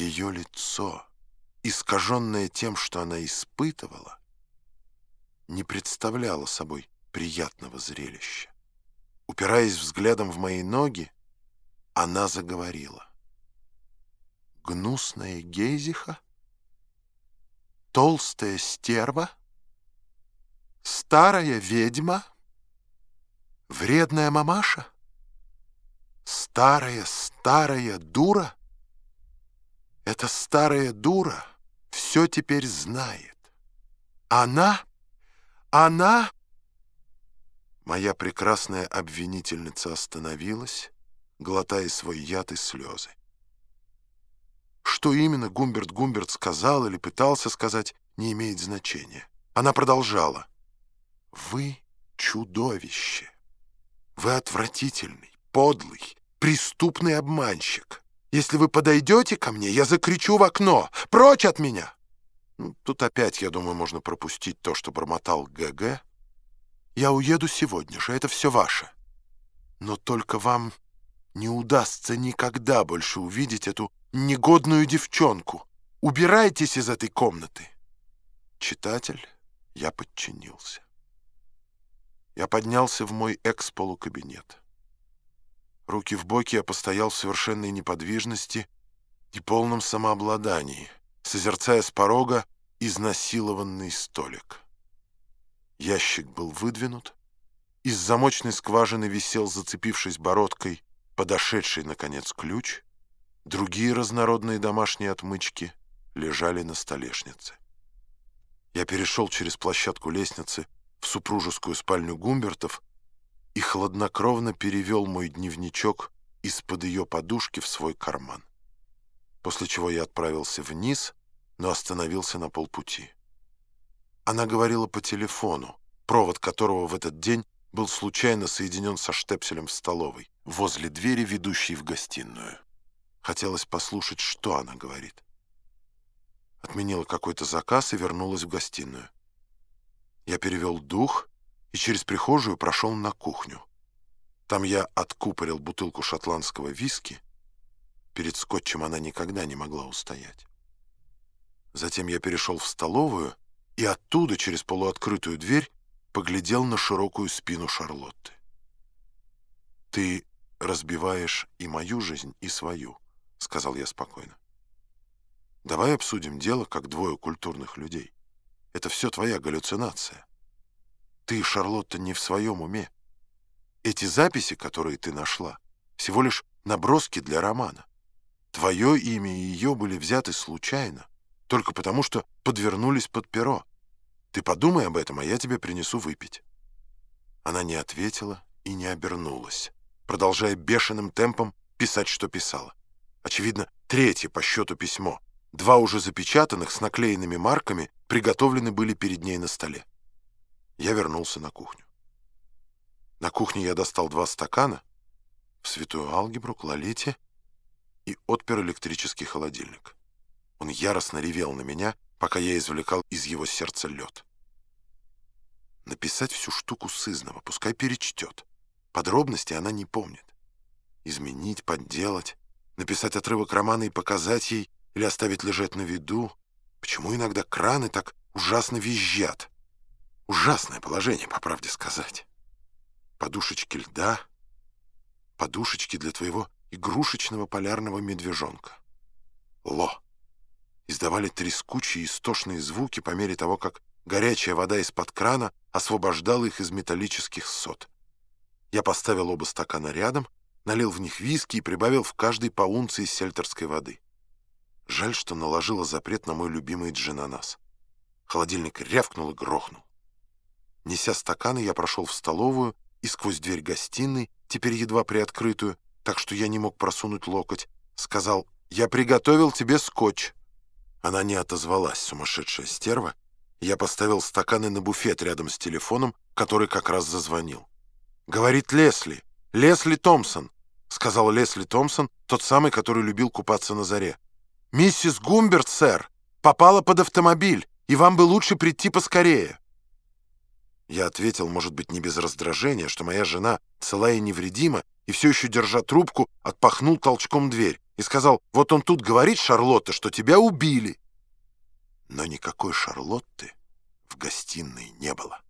Ее лицо, искаженное тем, что она испытывала, не представляло собой приятного зрелища. Упираясь взглядом в мои ноги, она заговорила. «Гнусная гейзиха? Толстая стерва? Старая ведьма? Вредная мамаша? Старая, старая дура?» Эта старая дура все теперь знает. Она, она... Моя прекрасная обвинительница остановилась, глотая свой яд и слезы. Что именно Гумберт Гумберт сказал или пытался сказать, не имеет значения. Она продолжала. «Вы чудовище. Вы отвратительный, подлый, преступный обманщик. Если вы подойдете ко мне, я закричу в окно. Прочь от меня!» ну, Тут опять, я думаю, можно пропустить то, что бормотал ГГ. «Я уеду сегодня же, это все ваше. Но только вам не удастся никогда больше увидеть эту негодную девчонку. Убирайтесь из этой комнаты!» Читатель, я подчинился. Я поднялся в мой экс-полукабинет. Руки в боки я постоял в совершенной неподвижности и полном самообладании, созерцая с порога изнасилованный столик. Ящик был выдвинут, из замочной скважины висел, зацепившись бородкой, подошедший, наконец, ключ, другие разнородные домашние отмычки лежали на столешнице. Я перешел через площадку лестницы в супружескую спальню Гумбертов и хладнокровно перевел мой дневничок из-под ее подушки в свой карман. После чего я отправился вниз, но остановился на полпути. Она говорила по телефону, провод которого в этот день был случайно соединен со штепселем в столовой, возле двери, ведущей в гостиную. Хотелось послушать, что она говорит. Отменила какой-то заказ и вернулась в гостиную. Я перевел дух и через прихожую прошел на кухню. Там я откупорил бутылку шотландского виски. Перед скотчем она никогда не могла устоять. Затем я перешел в столовую и оттуда, через полуоткрытую дверь, поглядел на широкую спину Шарлотты. «Ты разбиваешь и мою жизнь, и свою», — сказал я спокойно. «Давай обсудим дело, как двое культурных людей. Это все твоя галлюцинация. Ты, Шарлотта, не в своем уме. Эти записи, которые ты нашла, всего лишь наброски для романа. Твое имя и ее были взяты случайно, только потому, что подвернулись под перо. Ты подумай об этом, а я тебе принесу выпить». Она не ответила и не обернулась, продолжая бешеным темпом писать, что писала. Очевидно, третье по счету письмо. Два уже запечатанных с наклеенными марками приготовлены были перед ней на столе. Я вернулся на кухню. На кухне я достал два стакана, в святую алгебру, к Лолите и отпер электрический холодильник. Он яростно ревел на меня, пока я извлекал из его сердца лед. Написать всю штуку сызново, пускай перечтет. Подробности она не помнит. Изменить, подделать, написать отрывок романа и показать ей или оставить лежать на виду. Почему иногда краны так ужасно визжат? Ужасное положение, по правде сказать. Подушечки льда, подушечки для твоего игрушечного полярного медвежонка. Ло. Издавали трескучие истошные звуки по мере того, как горячая вода из-под крана освобождала их из металлических сот. Я поставил оба стакана рядом, налил в них виски и прибавил в каждой по унции сельтерской воды. Жаль, что наложила запрет на мой любимый джин-анас. Холодильник рявкнул и грохнул. Неся стаканы, я прошел в столовую и сквозь дверь гостиной, теперь едва приоткрытую, так что я не мог просунуть локоть, сказал «Я приготовил тебе скотч». Она не отозвалась, сумасшедшая стерва. Я поставил стаканы на буфет рядом с телефоном, который как раз зазвонил. «Говорит Лесли, Лесли Томпсон», — сказал Лесли Томпсон, тот самый, который любил купаться на заре. «Миссис Гумберт, сэр, попала под автомобиль, и вам бы лучше прийти поскорее». Я ответил, может быть, не без раздражения, что моя жена цела и невредима, и все еще, держа трубку, отпахнул толчком дверь и сказал, «Вот он тут говорит, Шарлотта, что тебя убили». Но никакой Шарлотты в гостиной не было.